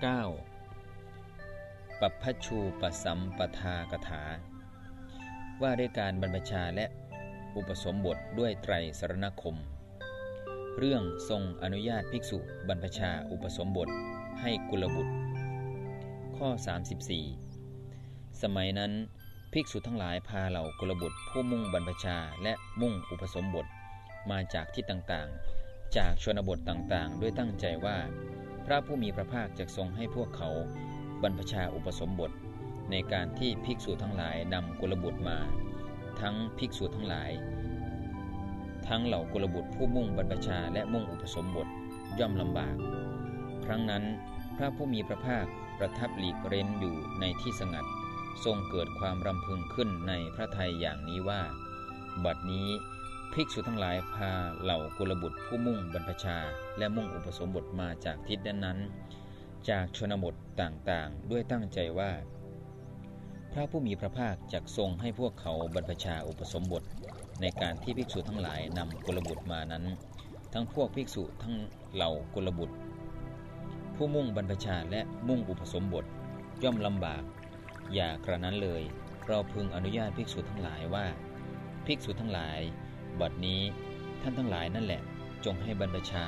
9. ปัพพชูปสัมปทากถา ว่าด้วยการบรรพชาและอุปสมบทด้วยไตรสรณคม เรื่องทรงอนุญาตภิกษุบรรพชาอุปสมบทให้กุลบุตร ข้อ 34 สมัยนั้นภิกษุทั้งหลายพาเหล่ากุลบุตร ผู้มุ่งบรรพชาและมุ่งอุปสมบทมาจากที่ต่างๆ จากชนบทต่างๆ ด้วยตั้งใจว่า พระผู้มีพระภาคจะทรงให้พวกเขาบรรพชาอุปสมบท ในการที่ภิกษุทั้งหลายนำกุลบุตรมา ทั้งภิกษุทั้งหลาย ทั้งเหล่ากุลบุตรผู้มุ่งบรรพชาและมุ่งอุปสมบทย่อมลำบาก ครั้งนั้นพระผู้มีพระภาคประทับหลีกเร้นอยู่ในที่สงัด ทรงเกิดความรำพึงขึ้นในพระทัยอย่างนี้ว่า บัดนี้ ภิกษุทั้งหลายพาเหล่ากุลบุตรผู้มุ่งบรรพชา และมุ่งอุปสมบทมาจากทิศนั้นๆ จากชนบทต่างๆ ด้วยตั้งใจว่า พระผู้มีพระภาคจักทรงให้พวกเขาบรรพชาอุปสมบท ในการที่ภิกษุทั้งหลายนำกุลบุตรมานั้น ทั้งพวกภิกษุทั้งเหล่ากุลบุตร ผู้มุ่งบรรพชาและมุ่งอุปสมบท ย่อมลำบาก อย่ากระนั้นเลย เราพึงอนุญาตภิกษุทั้งหลายว่า ภิกษุทั้งหลาย บัดนี้ท่านทั้งหลายนั่นแหละ จงให้บรรพชา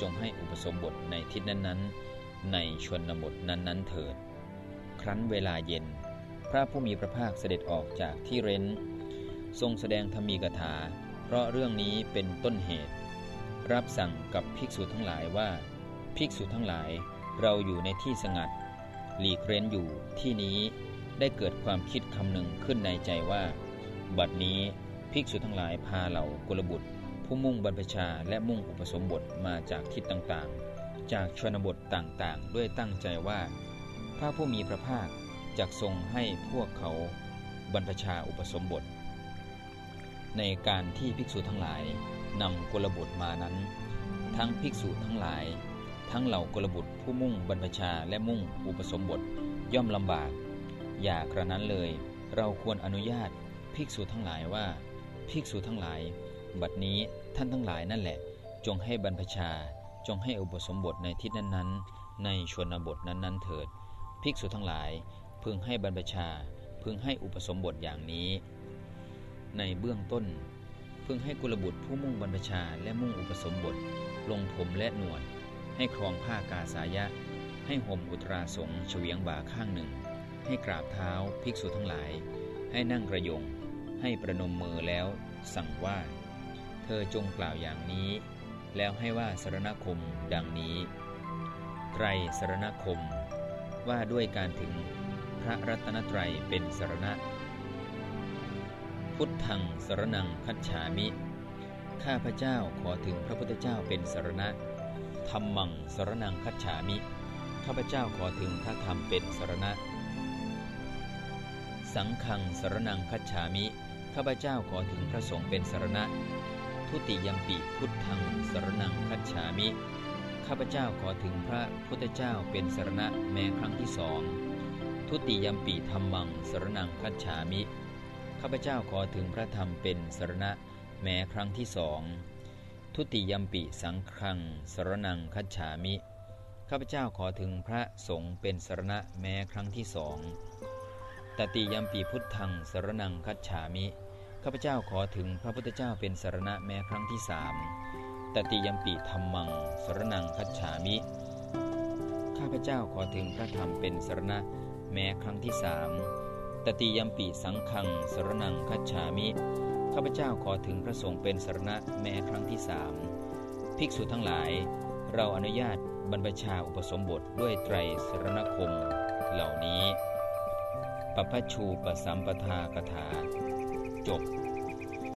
จงให้อุปสมบทในทิศนั้นๆ ในชนบทนั้นๆเถิด ครั้นเวลาเย็น พระผู้มีพระภาคเสด็จออกจากที่เร้น ทรงแสดงธรรมีกถา เพราะเรื่องนี้เป็นต้นเหตุ รับสั่งกับภิกษุทั้งหลายว่า ภิกษุทั้งหลายเราอยู่ในที่สงัด หลีกเร้นอยู่ที่นี้ได้เกิดความคิดคำหนึ่งขึ้นในใจว่า บัดนี้ ภิกษุทั้งหลายพาเหล่ากุลบุตร ผู้มุ่งบรรพชาและมุ่งอุปสมบทมาจากทิศต่างๆ จากชนบทต่างๆ ด้วยตั้งใจว่า พระผู้มีพระภาคจะทรงให้พวกเขาบรรพชาอุปสมบท ในการที่ภิกษุทั้งหลายนำกุลบุตรมานั้น ทั้งภิกษุทั้งหลาย ทั้งเหล่ากุลบุตรผู้มุ่งบรรพชาและมุ่งอุปสมบทย่อมลำบาก อย่ากระนั้นเลย เราควรอนุญาตภิกษุทั้งหลายว่า ภิกษุทั้งหลาย บัดนี้ท่านทั้งหลายนั่นแหละ จงให้บรรพชา จงให้อุปสมบทในทิศนั้นๆ ในชนบทนั้นๆ เถิด ภิกษุทั้งหลาย พึงให้บรรพชา พึงให้อุปสมบทอย่างนี้ ในเบื้องต้น พึงให้กุลบุตรผู้มุ่งบรรพชาและมุ่งอุปสมบท ลงผมและหนวด ให้ครองผ้ากาสายะ ให้ห่มอุตราสงเฉวียงบ่าข้างหนึ่ง ให้กราบเท้าภิกษุทั้งหลาย ให้นั่งกระยง ให้ประนมมือแล้ว สั่งว่า เธอจงกล่าวอย่างนี้ แล้วให้ว่าสรณคมดังนี้ ไตรสรณคม ว่าด้วยการถึงพระรัตนตรัยเป็นสรณะ พุทธังสรนังคัจฉามิ ข้าพระเจ้าขอถึงพระพุทธเจ้าเป็นสรณะธรรมังสรนังคัจฉามิ ข้าพเจ้าขอถึงพระธรรมเป็นสรณะ สังฆังสรนังคัจฉามิ ข้าพเจ้าขอถึงพระสงฆ์เป็นสารณะ ทุติยมปีพุทธังสารนังคัจฉามิ ข้าพเจ้าขอถึงพระพุทธเจ้าเป็นสารณะแม้ครั้งที่สองทุติยมปีธรรมังสารนังคัจฉามิ ข้าพเจ้าขอถึงพระธรรมเป็นสารณะแม้ครั้งที่สองทุติยมปีสังฆังสารนังคัจฉามิ ข้าพเจ้าขอถึงพระสงฆ์เป็นสารณะแม้ครั้งที่สองตติยมปีพุทธังสารนังคัจฉามิ ข้าพเจ้าขอถึงพระพุทธเจ้าเป็นสารณะแม้ครั้งที่สามตติยมปีธรรมังสรนังคัจฉามิ ข้าพเจ้าขอถึงพระธรรมเป็นสารณะแม้ครั้งที่สามตติยมปีสังขังสรนังคัจฉามิ ข้าพเจ้าขอถึงพระสงฆ์เป็นสารณะแม้ครั้งที่สามภิกษุทั้งหลาย เราอนุญาตบรรพชาอุปสมบทด้วยไตรสรณคมเหล่านี้ปพชูปสัมปทากถา จบ